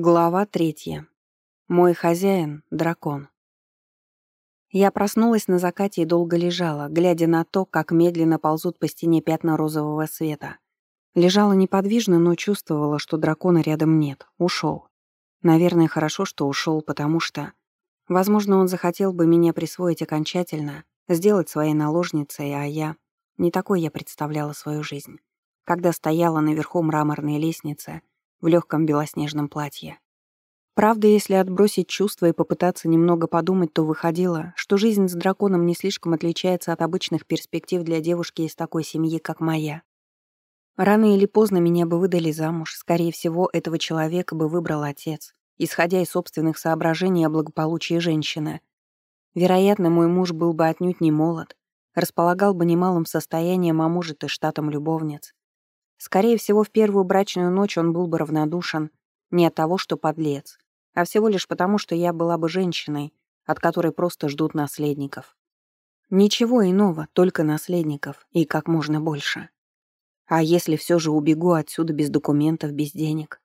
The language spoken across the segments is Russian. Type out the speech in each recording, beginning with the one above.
Глава третья. Мой хозяин — дракон. Я проснулась на закате и долго лежала, глядя на то, как медленно ползут по стене пятна розового света. Лежала неподвижно, но чувствовала, что дракона рядом нет, ушел. Наверное, хорошо, что ушел, потому что... Возможно, он захотел бы меня присвоить окончательно, сделать своей наложницей, а я... Не такой я представляла свою жизнь. Когда стояла наверху мраморной лестницы — в легком белоснежном платье. Правда, если отбросить чувства и попытаться немного подумать, то выходило, что жизнь с драконом не слишком отличается от обычных перспектив для девушки из такой семьи, как моя. Рано или поздно меня бы выдали замуж, скорее всего, этого человека бы выбрал отец, исходя из собственных соображений о благополучии женщины. Вероятно, мой муж был бы отнюдь не молод, располагал бы немалым состоянием, а может и штатом любовниц. Скорее всего, в первую брачную ночь он был бы равнодушен не от того, что подлец, а всего лишь потому, что я была бы женщиной, от которой просто ждут наследников. Ничего иного, только наследников, и как можно больше. А если все же убегу отсюда без документов, без денег?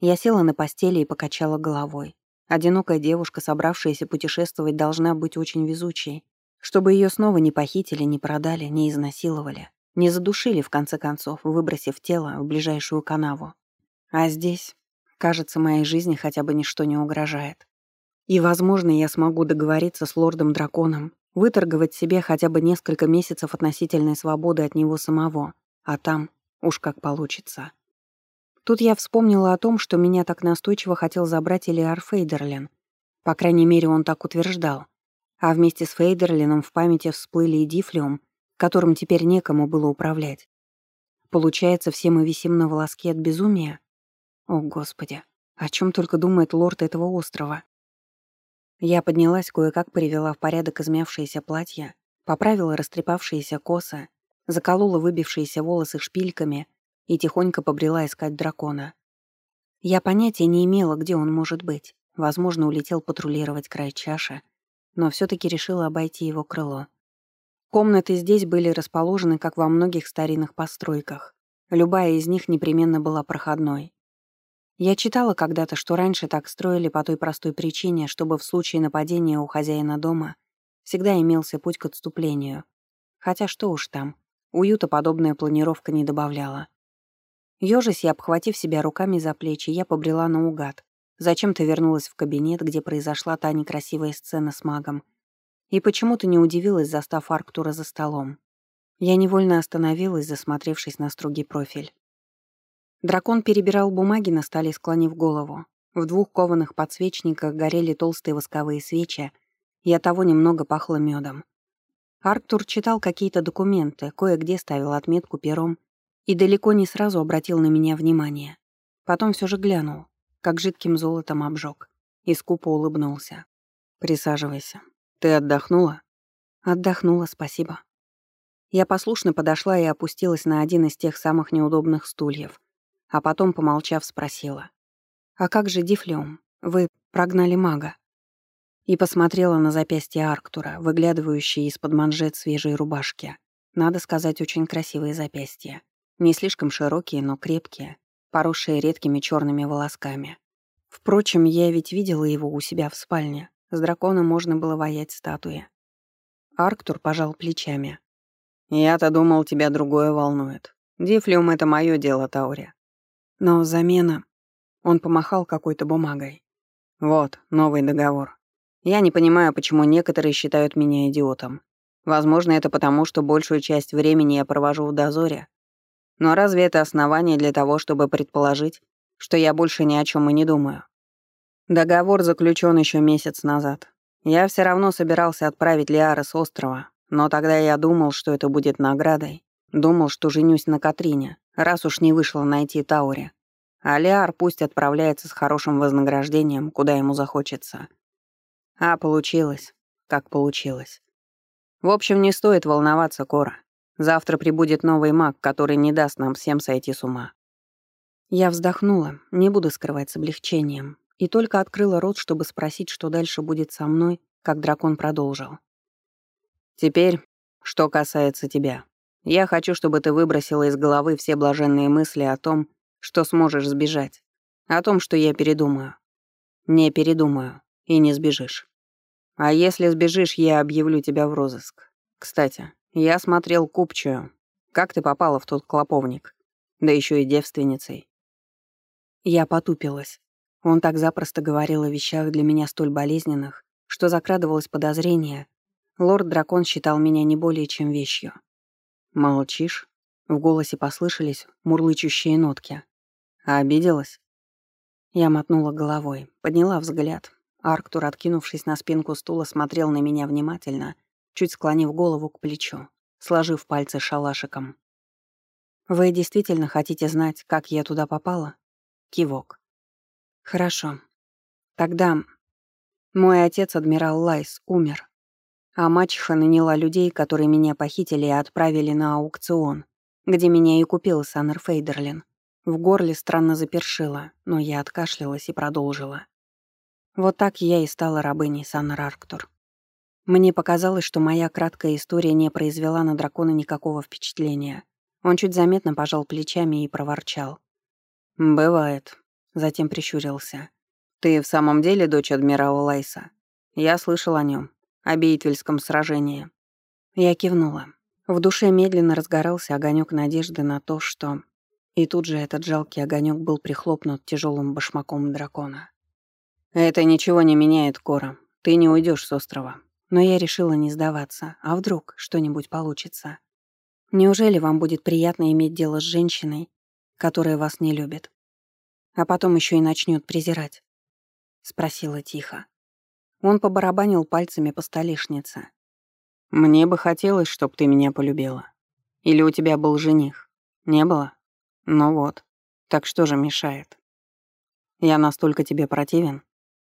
Я села на постели и покачала головой. Одинокая девушка, собравшаяся путешествовать, должна быть очень везучей, чтобы ее снова не похитили, не продали, не изнасиловали. Не задушили, в конце концов, выбросив тело в ближайшую канаву. А здесь, кажется, моей жизни хотя бы ничто не угрожает. И, возможно, я смогу договориться с лордом-драконом, выторговать себе хотя бы несколько месяцев относительной свободы от него самого, а там уж как получится. Тут я вспомнила о том, что меня так настойчиво хотел забрать Элиар Фейдерлин. По крайней мере, он так утверждал. А вместе с Фейдерлином в памяти всплыли и Дифлиум, которым теперь некому было управлять. Получается, все мы висим на волоске от безумия? О, Господи, о чем только думает лорд этого острова? Я поднялась, кое-как привела в порядок измявшееся платье, поправила растрепавшиеся косы, заколола выбившиеся волосы шпильками и тихонько побрела искать дракона. Я понятия не имела, где он может быть. Возможно, улетел патрулировать край чаши, но все таки решила обойти его крыло. Комнаты здесь были расположены, как во многих старинных постройках. Любая из них непременно была проходной. Я читала когда-то, что раньше так строили по той простой причине, чтобы в случае нападения у хозяина дома всегда имелся путь к отступлению. Хотя что уж там, уюта подобная планировка не добавляла. Ёжись и обхватив себя руками за плечи, я побрела наугад. Зачем-то вернулась в кабинет, где произошла та некрасивая сцена с магом, и почему-то не удивилась, застав Арктура за столом. Я невольно остановилась, засмотревшись на строгий профиль. Дракон перебирал бумаги на столе, склонив голову. В двух кованых подсвечниках горели толстые восковые свечи, и от того немного пахло медом. Арктур читал какие-то документы, кое-где ставил отметку пером и далеко не сразу обратил на меня внимание. Потом все же глянул, как жидким золотом обжег, и скупо улыбнулся. «Присаживайся», «Ты отдохнула?» «Отдохнула, спасибо». Я послушно подошла и опустилась на один из тех самых неудобных стульев, а потом, помолчав, спросила. «А как же Дифлиум? Вы прогнали мага?» И посмотрела на запястье Арктура, выглядывающие из-под манжет свежей рубашки. Надо сказать, очень красивые запястья. Не слишком широкие, но крепкие, поросшие редкими черными волосками. Впрочем, я ведь видела его у себя в спальне. С дракона можно было воять статуи. Арктур пожал плечами. «Я-то думал, тебя другое волнует. Дифлиум — это мое дело, Таури. Но замена...» Он помахал какой-то бумагой. «Вот, новый договор. Я не понимаю, почему некоторые считают меня идиотом. Возможно, это потому, что большую часть времени я провожу в дозоре. Но разве это основание для того, чтобы предположить, что я больше ни о чем и не думаю? Договор заключен еще месяц назад. Я все равно собирался отправить Лиара с острова, но тогда я думал, что это будет наградой. Думал, что женюсь на Катрине, раз уж не вышло найти Таури. А Лиар пусть отправляется с хорошим вознаграждением, куда ему захочется. А получилось, как получилось. В общем, не стоит волноваться, Кора. Завтра прибудет новый маг, который не даст нам всем сойти с ума. Я вздохнула, не буду скрывать с облегчением. И только открыла рот, чтобы спросить, что дальше будет со мной, как дракон продолжил. «Теперь, что касается тебя. Я хочу, чтобы ты выбросила из головы все блаженные мысли о том, что сможешь сбежать. О том, что я передумаю. Не передумаю. И не сбежишь. А если сбежишь, я объявлю тебя в розыск. Кстати, я смотрел купчую. Как ты попала в тот клоповник? Да еще и девственницей. Я потупилась. Он так запросто говорил о вещах для меня столь болезненных, что закрадывалось подозрение. Лорд-дракон считал меня не более чем вещью. «Молчишь?» В голосе послышались мурлычущие нотки. «А обиделась?» Я мотнула головой, подняла взгляд. Арктур, откинувшись на спинку стула, смотрел на меня внимательно, чуть склонив голову к плечу, сложив пальцы шалашиком. «Вы действительно хотите знать, как я туда попала?» Кивок. «Хорошо. Тогда мой отец, адмирал Лайс, умер, а мачеха наняла людей, которые меня похитили и отправили на аукцион, где меня и купил Саннер Фейдерлин. В горле странно запершило, но я откашлялась и продолжила. Вот так я и стала рабыней Саннер Арктур. Мне показалось, что моя краткая история не произвела на дракона никакого впечатления. Он чуть заметно пожал плечами и проворчал. «Бывает», — затем прищурился. «Ты в самом деле дочь адмирала Лайса? Я слышал о нем, о Бейтвельском сражении». Я кивнула. В душе медленно разгорался огонек надежды на то, что... И тут же этот жалкий огонек был прихлопнут тяжелым башмаком дракона. «Это ничего не меняет, Кора. Ты не уйдешь с острова». Но я решила не сдаваться. А вдруг что-нибудь получится? Неужели вам будет приятно иметь дело с женщиной, которая вас не любит? А потом еще и начнет презирать? Спросила тихо. Он побарабанил пальцами по столешнице. «Мне бы хотелось, чтобы ты меня полюбила. Или у тебя был жених? Не было? Ну вот. Так что же мешает? Я настолько тебе противен?»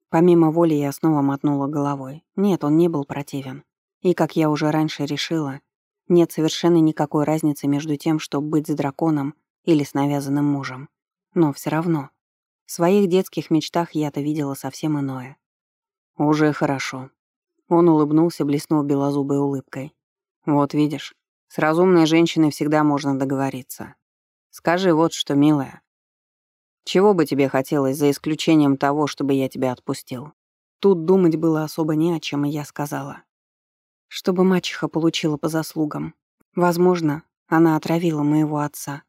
Помимо воли я снова мотнула головой. Нет, он не был противен. И, как я уже раньше решила, нет совершенно никакой разницы между тем, чтобы быть с драконом или с навязанным мужем. Но все равно. В своих детских мечтах я-то видела совсем иное. «Уже хорошо». Он улыбнулся, блеснув белозубой улыбкой. «Вот видишь, с разумной женщиной всегда можно договориться. Скажи вот что, милая, чего бы тебе хотелось, за исключением того, чтобы я тебя отпустил? Тут думать было особо не о чем, и я сказала. Чтобы мачеха получила по заслугам. Возможно, она отравила моего отца.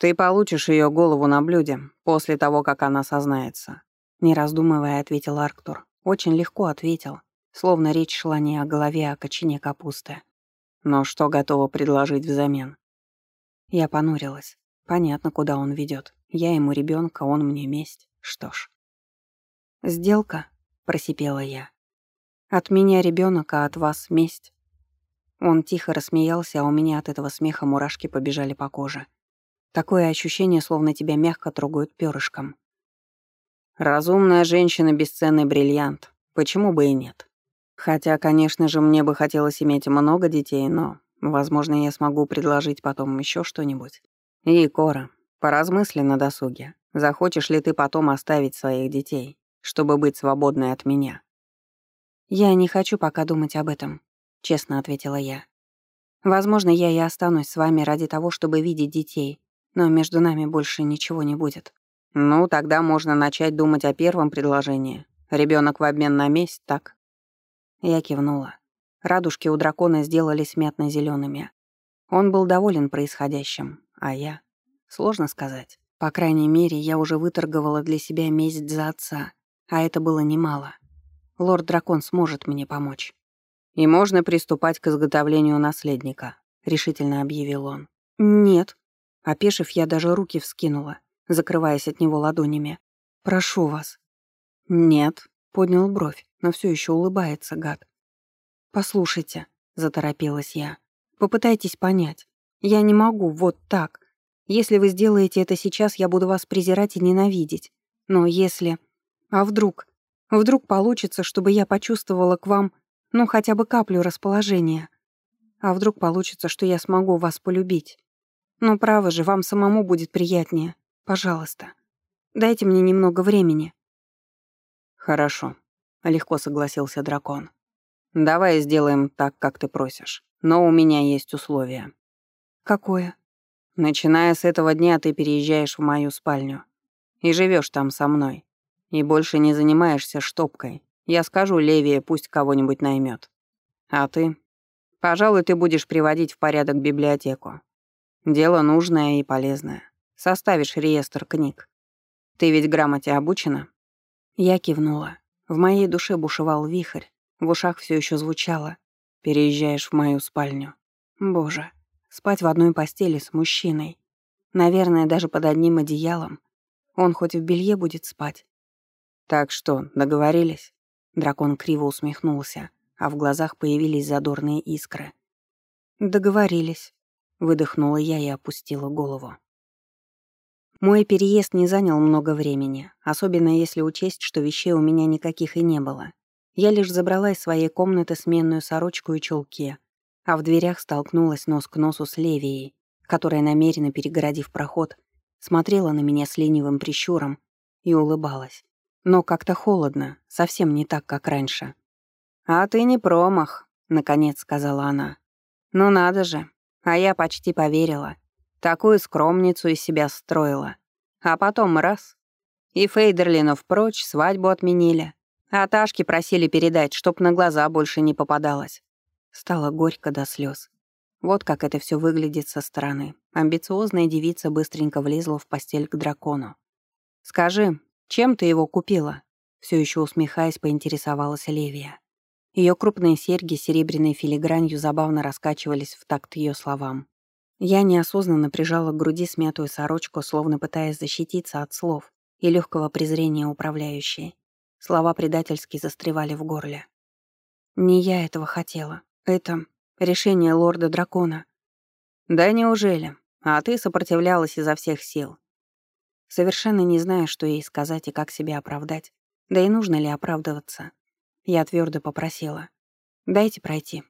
Ты получишь ее голову на блюде после того, как она сознается. Не раздумывая, ответил Арктур. Очень легко ответил, словно речь шла не о голове, а о кочине капусты. Но что готова предложить взамен? Я понурилась. Понятно, куда он ведет. Я ему ребенка, он мне месть. Что ж. «Сделка?» — просипела я. «От меня ребенок, а от вас месть». Он тихо рассмеялся, а у меня от этого смеха мурашки побежали по коже. Такое ощущение, словно тебя мягко трогают перышком. «Разумная женщина — бесценный бриллиант. Почему бы и нет? Хотя, конечно же, мне бы хотелось иметь много детей, но, возможно, я смогу предложить потом еще что-нибудь. И, Кора, Поразмысли на досуге. Захочешь ли ты потом оставить своих детей, чтобы быть свободной от меня?» «Я не хочу пока думать об этом», — честно ответила я. «Возможно, я и останусь с вами ради того, чтобы видеть детей, но между нами больше ничего не будет». «Ну, тогда можно начать думать о первом предложении. Ребенок в обмен на месть, так?» Я кивнула. Радужки у дракона сделались мятно зелеными Он был доволен происходящим, а я... Сложно сказать. По крайней мере, я уже выторговала для себя месть за отца, а это было немало. Лорд-дракон сможет мне помочь. «И можно приступать к изготовлению наследника», — решительно объявил он. «Нет». Опешив, я даже руки вскинула, закрываясь от него ладонями. «Прошу вас». «Нет», — поднял бровь, но все еще улыбается, гад. «Послушайте», — заторопилась я, — «попытайтесь понять. Я не могу вот так. Если вы сделаете это сейчас, я буду вас презирать и ненавидеть. Но если... А вдруг? Вдруг получится, чтобы я почувствовала к вам, ну, хотя бы каплю расположения? А вдруг получится, что я смогу вас полюбить? Ну, право же, вам самому будет приятнее. Пожалуйста. Дайте мне немного времени. Хорошо, легко согласился дракон. Давай сделаем так, как ты просишь. Но у меня есть условие. Какое? Начиная с этого дня ты переезжаешь в мою спальню. И живешь там со мной. И больше не занимаешься штопкой. Я скажу Левие, пусть кого-нибудь наймет. А ты? Пожалуй, ты будешь приводить в порядок библиотеку. Дело нужное и полезное. Составишь реестр книг. Ты ведь грамоте обучена?» Я кивнула. В моей душе бушевал вихрь, в ушах все еще звучало. «Переезжаешь в мою спальню». Боже, спать в одной постели с мужчиной. Наверное, даже под одним одеялом. Он хоть в белье будет спать. «Так что, договорились?» Дракон криво усмехнулся, а в глазах появились задорные искры. «Договорились», — выдохнула я и опустила голову. Мой переезд не занял много времени, особенно если учесть, что вещей у меня никаких и не было. Я лишь забрала из своей комнаты сменную сорочку и чулки, а в дверях столкнулась нос к носу с Левией, которая, намеренно перегородив проход, смотрела на меня с ленивым прищуром и улыбалась. Но как-то холодно, совсем не так, как раньше. «А ты не промах», — наконец сказала она. «Ну надо же, а я почти поверила. Такую скромницу из себя строила. А потом раз. И Фейдерлинов прочь, свадьбу отменили. А Ташки просили передать, чтоб на глаза больше не попадалось. Стало горько до слез. Вот как это все выглядит со стороны. Амбициозная девица быстренько влезла в постель к дракону. «Скажи, чем ты его купила?» Все еще усмехаясь, поинтересовалась Левия. Ее крупные серьги серебряной филигранью забавно раскачивались в такт ее словам. Я неосознанно прижала к груди смятую сорочку, словно пытаясь защититься от слов и легкого презрения управляющей. Слова предательски застревали в горле. Не я этого хотела. Это решение лорда-дракона. Да неужели? А ты сопротивлялась изо всех сил. Совершенно не зная, что ей сказать и как себя оправдать. Да и нужно ли оправдываться. Я твердо попросила. «Дайте пройти».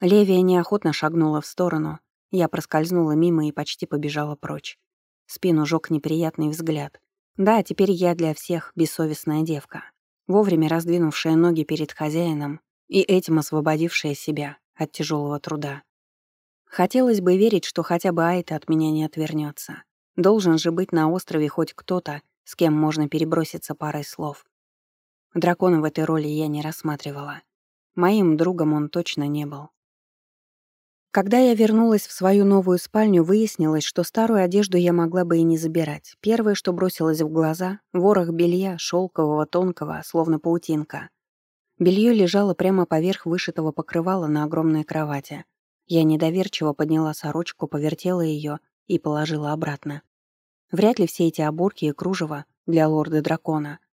Левия неохотно шагнула в сторону. Я проскользнула мимо и почти побежала прочь. Спину жёг неприятный взгляд. Да, теперь я для всех бессовестная девка, вовремя раздвинувшая ноги перед хозяином и этим освободившая себя от тяжелого труда. Хотелось бы верить, что хотя бы Айта от меня не отвернется. Должен же быть на острове хоть кто-то, с кем можно переброситься парой слов. Дракона в этой роли я не рассматривала. Моим другом он точно не был. Когда я вернулась в свою новую спальню, выяснилось, что старую одежду я могла бы и не забирать. Первое, что бросилось в глаза — ворох белья, шелкового, тонкого, словно паутинка. Белье лежало прямо поверх вышитого покрывала на огромной кровати. Я недоверчиво подняла сорочку, повертела ее и положила обратно. Вряд ли все эти оборки и кружева для лорда-дракона —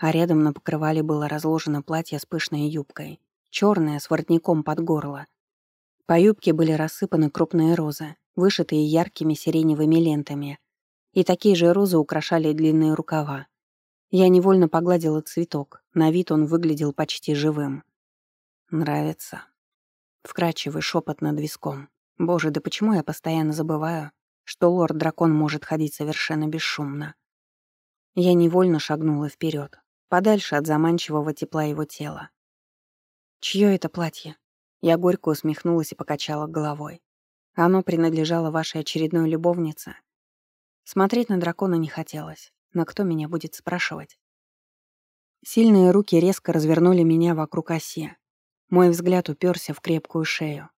а рядом на покрывале было разложено платье с пышной юбкой, черное, с воротником под горло. По юбке были рассыпаны крупные розы, вышитые яркими сиреневыми лентами, и такие же розы украшали длинные рукава. Я невольно погладила цветок, на вид он выглядел почти живым. «Нравится». Вкрадчивый шепот над виском. «Боже, да почему я постоянно забываю, что лорд-дракон может ходить совершенно бесшумно?» Я невольно шагнула вперед, подальше от заманчивого тепла его тела. «Чье это платье?» Я горько усмехнулась и покачала головой. «Оно принадлежало вашей очередной любовнице?» Смотреть на дракона не хотелось, но кто меня будет спрашивать? Сильные руки резко развернули меня вокруг оси. Мой взгляд уперся в крепкую шею.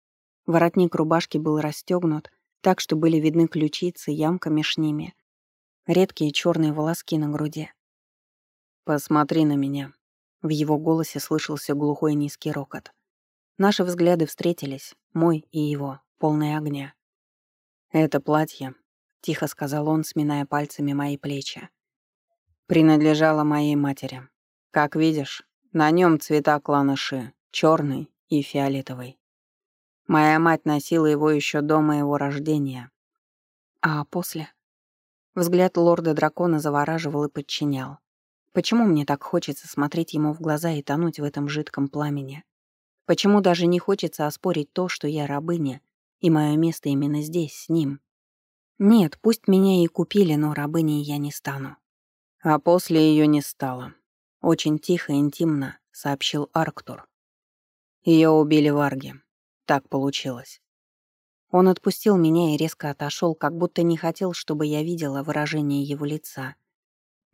Воротник рубашки был расстегнут, так что были видны ключицы, ямка меж ними, редкие черные волоски на груди. «Посмотри на меня». В его голосе слышался глухой низкий рокот. Наши взгляды встретились, мой и его, полные огня. «Это платье», — тихо сказал он, сминая пальцами мои плечи. «Принадлежало моей матери. Как видишь, на нем цвета клана Ши, черный и фиолетовый. Моя мать носила его еще до моего рождения. А после? Взгляд лорда-дракона завораживал и подчинял. Почему мне так хочется смотреть ему в глаза и тонуть в этом жидком пламени? Почему даже не хочется оспорить то, что я рабыня, и мое место именно здесь, с ним? Нет, пусть меня и купили, но рабыней я не стану. А после ее не стало. Очень тихо и интимно сообщил Арктур. Ее убили варги. Так получилось. Он отпустил меня и резко отошел, как будто не хотел, чтобы я видела выражение его лица —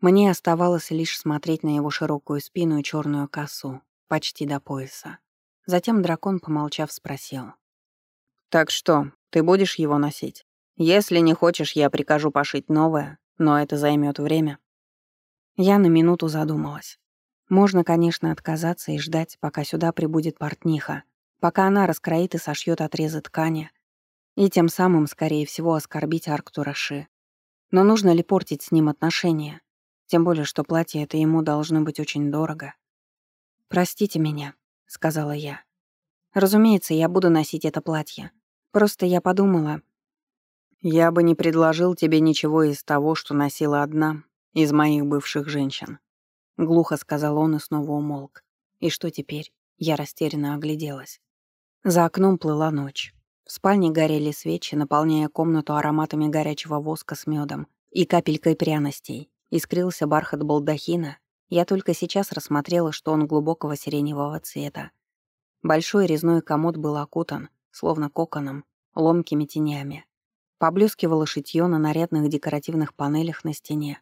Мне оставалось лишь смотреть на его широкую спину и черную косу, почти до пояса. Затем дракон, помолчав, спросил. «Так что, ты будешь его носить? Если не хочешь, я прикажу пошить новое, но это займет время». Я на минуту задумалась. Можно, конечно, отказаться и ждать, пока сюда прибудет портниха, пока она раскроит и сошьет отрезы ткани, и тем самым, скорее всего, оскорбить Арктура Ши. Но нужно ли портить с ним отношения? Тем более, что платье это ему должно быть очень дорого. «Простите меня», — сказала я. «Разумеется, я буду носить это платье. Просто я подумала...» «Я бы не предложил тебе ничего из того, что носила одна из моих бывших женщин», — глухо сказал он и снова умолк. «И что теперь?» Я растерянно огляделась. За окном плыла ночь. В спальне горели свечи, наполняя комнату ароматами горячего воска с медом и капелькой пряностей. Искрился бархат балдахина. Я только сейчас рассмотрела, что он глубокого сиреневого цвета. Большой резной комод был окутан, словно коконом, ломкими тенями. Поблескивало шитьё на нарядных декоративных панелях на стене.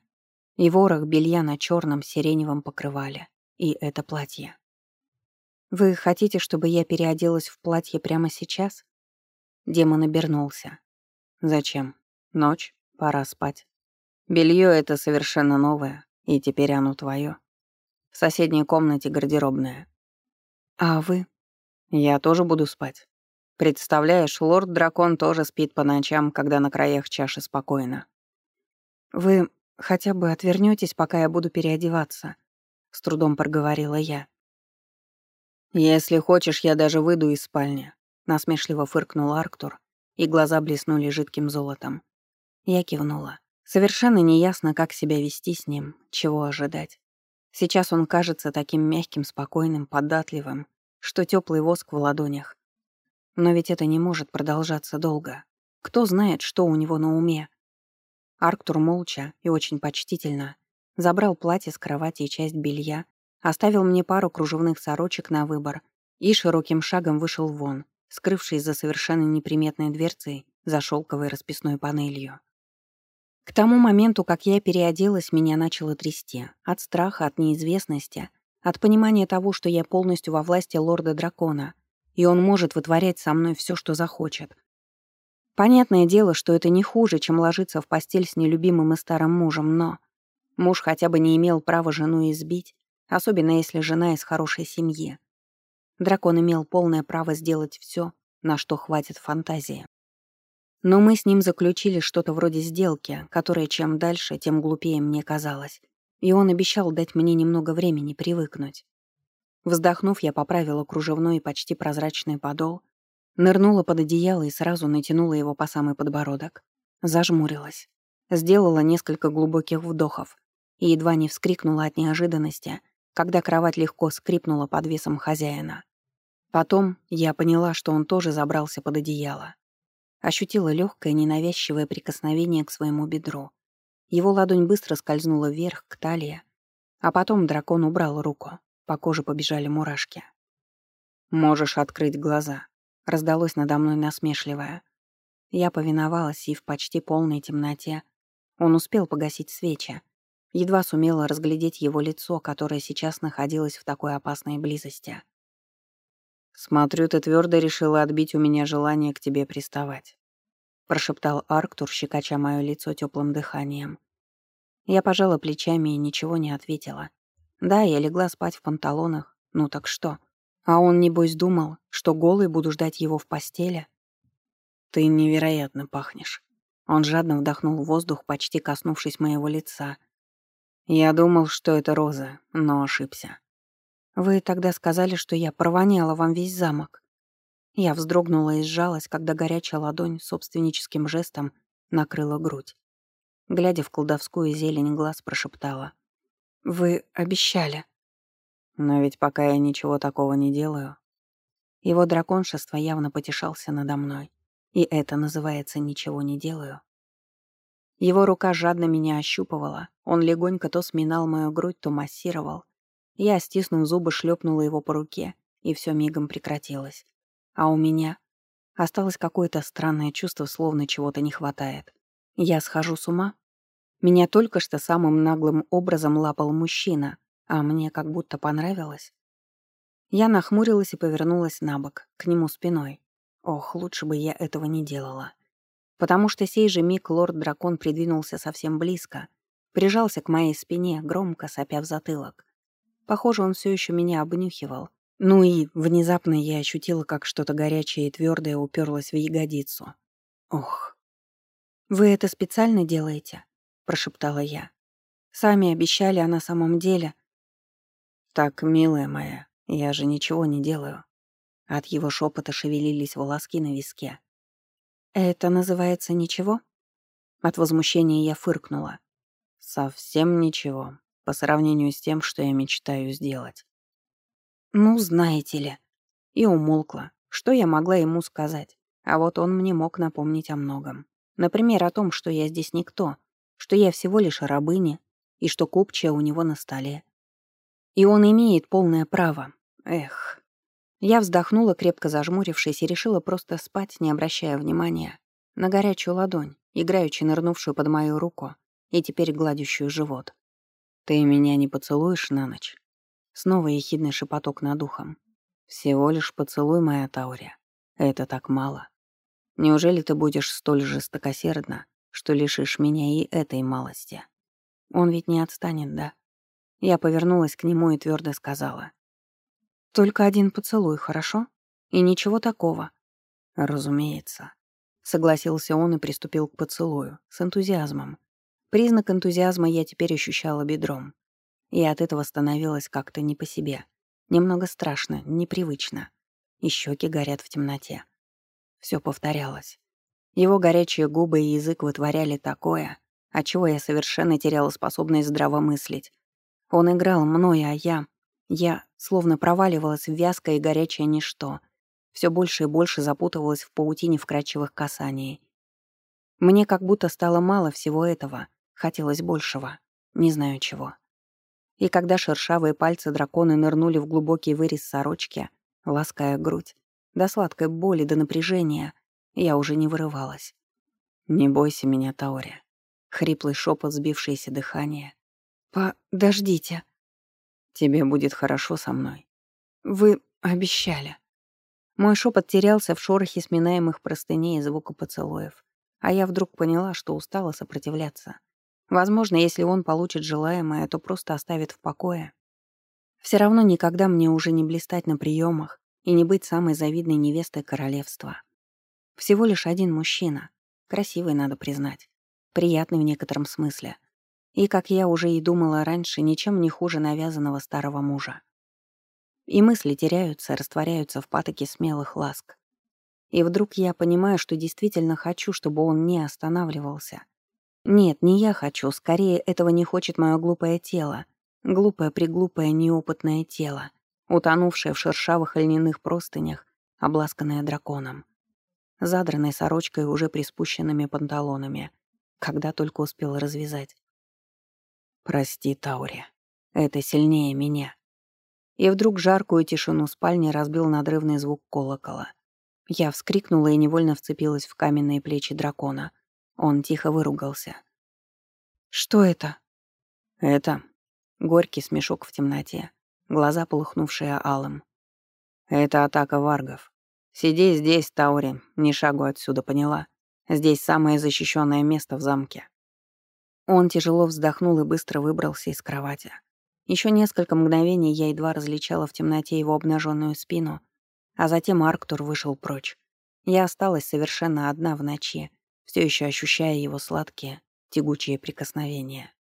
И ворох белья на черном сиреневом покрывале. И это платье. «Вы хотите, чтобы я переоделась в платье прямо сейчас?» Демон обернулся. «Зачем? Ночь, пора спать. Белье это совершенно новое, и теперь оно твое. В соседней комнате гардеробная. А вы? Я тоже буду спать. Представляешь, лорд-дракон тоже спит по ночам, когда на краях чаши спокойно. Вы хотя бы отвернётесь, пока я буду переодеваться, с трудом проговорила я. Если хочешь, я даже выйду из спальни. Насмешливо фыркнул Арктур, и глаза блеснули жидким золотом. Я кивнула. Совершенно неясно, как себя вести с ним, чего ожидать. Сейчас он кажется таким мягким, спокойным, податливым, что теплый воск в ладонях. Но ведь это не может продолжаться долго. Кто знает, что у него на уме? Арктур молча и очень почтительно забрал платье с кровати и часть белья, оставил мне пару кружевных сорочек на выбор и широким шагом вышел вон, скрывшись за совершенно неприметной дверцей за шелковой расписной панелью. К тому моменту, как я переоделась, меня начало трясти. От страха, от неизвестности, от понимания того, что я полностью во власти лорда-дракона, и он может вытворять со мной все, что захочет. Понятное дело, что это не хуже, чем ложиться в постель с нелюбимым и старым мужем, но... Муж хотя бы не имел права жену избить, особенно если жена из хорошей семьи. Дракон имел полное право сделать все, на что хватит фантазии. Но мы с ним заключили что-то вроде сделки, которая чем дальше, тем глупее мне казалось. И он обещал дать мне немного времени привыкнуть. Вздохнув, я поправила кружевной и почти прозрачный подол, нырнула под одеяло и сразу натянула его по самый подбородок. Зажмурилась. Сделала несколько глубоких вдохов и едва не вскрикнула от неожиданности — когда кровать легко скрипнула под весом хозяина. Потом я поняла, что он тоже забрался под одеяло. Ощутила легкое, ненавязчивое прикосновение к своему бедру. Его ладонь быстро скользнула вверх, к талии, а потом дракон убрал руку. По коже побежали мурашки. «Можешь открыть глаза», — раздалось надо мной насмешливое. Я повиновалась, и в почти полной темноте он успел погасить свечи, Едва сумела разглядеть его лицо, которое сейчас находилось в такой опасной близости. «Смотрю, ты твердо решила отбить у меня желание к тебе приставать», прошептал Арктур, щекоча мое лицо теплым дыханием. Я пожала плечами и ничего не ответила. Да, я легла спать в панталонах, ну так что? А он, небось, думал, что голый буду ждать его в постели? «Ты невероятно пахнешь». Он жадно вдохнул воздух, почти коснувшись моего лица, я думал, что это роза, но ошибся. Вы тогда сказали, что я провоняла вам весь замок. Я вздрогнула и сжалась, когда горячая ладонь собственническим жестом накрыла грудь. Глядя в колдовскую зелень глаз, прошептала. «Вы обещали». «Но ведь пока я ничего такого не делаю». Его драконшество явно потешался надо мной. И это называется «ничего не делаю». Его рука жадно меня ощупывала. Он легонько то сминал мою грудь, то массировал. Я, стиснув зубы, шлепнула его по руке, и все мигом прекратилось. А у меня осталось какое-то странное чувство, словно чего-то не хватает. Я схожу с ума? Меня только что самым наглым образом лапал мужчина, а мне как будто понравилось. Я нахмурилась и повернулась на бок, к нему спиной. Ох, лучше бы я этого не делала. Потому что сей же миг лорд-дракон придвинулся совсем близко, прижался к моей спине, громко сопя в затылок. Похоже, он все еще меня обнюхивал. Ну и внезапно я ощутила, как что-то горячее и твердое уперлось в ягодицу. Ох. «Вы это специально делаете?» — прошептала я. «Сами обещали, а на самом деле...» «Так, милая моя, я же ничего не делаю». От его шепота шевелились волоски на виске. «Это называется ничего?» От возмущения я фыркнула. «Совсем ничего, по сравнению с тем, что я мечтаю сделать». «Ну, знаете ли». И умолкла. Что я могла ему сказать? А вот он мне мог напомнить о многом. Например, о том, что я здесь никто, что я всего лишь рабыня, и что купчая у него на столе. И он имеет полное право. Эх. Я вздохнула, крепко зажмурившись, и решила просто спать, не обращая внимания на горячую ладонь, играючи нырнувшую под мою руку и теперь гладящую живот. «Ты меня не поцелуешь на ночь?» Снова ехидный шепоток над ухом. «Всего лишь поцелуй, моя Таурия. Это так мало. Неужели ты будешь столь жестокосердна, что лишишь меня и этой малости? Он ведь не отстанет, да?» Я повернулась к нему и твердо сказала. «Только один поцелуй, хорошо? И ничего такого». «Разумеется», — согласился он и приступил к поцелую, с энтузиазмом. Признак энтузиазма я теперь ощущала бедром и от этого становилось как-то не по себе. Немного страшно, непривычно. И щеки горят в темноте. Все повторялось. Его горячие губы и язык вытворяли такое, от чего я совершенно теряла способность здраво мыслить. Он играл мной, а я... Я словно проваливалась в вязкое и горячее ничто. Все больше и больше запутывалась в паутине вкрадчивых касаний. Мне как будто стало мало всего этого. Хотелось большего. Не знаю чего. И когда шершавые пальцы дракона нырнули в глубокий вырез сорочки, лаская грудь, до сладкой боли, до напряжения, я уже не вырывалась. «Не бойся меня, Таори». Хриплый шепот, сбившееся дыхание. «Подождите». «Тебе будет хорошо со мной». «Вы обещали». Мой шепот терялся в шорохе сминаемых простыней и звука поцелуев. А я вдруг поняла, что устала сопротивляться. Возможно, если он получит желаемое, то просто оставит в покое. Все равно никогда мне уже не блистать на приемах и не быть самой завидной невестой королевства. Всего лишь один мужчина. Красивый, надо признать. Приятный в некотором смысле. И, как я уже и думала раньше, ничем не хуже навязанного старого мужа. И мысли теряются, растворяются в патоке смелых ласк. И вдруг я понимаю, что действительно хочу, чтобы он не останавливался — нет, не я хочу, скорее этого не хочет мое глупое тело. Глупое-приглупое неопытное тело, утонувшее в шершавых льняных простынях, обласканное драконом. Задранной сорочкой уже приспущенными панталонами, когда только успел развязать. «Прости, Таури, это сильнее меня». И вдруг жаркую тишину спальни разбил надрывный звук колокола. Я вскрикнула и невольно вцепилась в каменные плечи дракона — он тихо выругался. «Что это?» «Это...» Горький смешок в темноте, глаза полыхнувшие алым. «Это атака варгов. Сиди здесь, Таури, ни шагу отсюда, поняла? Здесь самое защищенное место в замке». Он тяжело вздохнул и быстро выбрался из кровати. Еще несколько мгновений я едва различала в темноте его обнаженную спину, а затем Арктур вышел прочь. Я осталась совершенно одна в ночи, все еще ощущая его сладкие, тягучие прикосновения.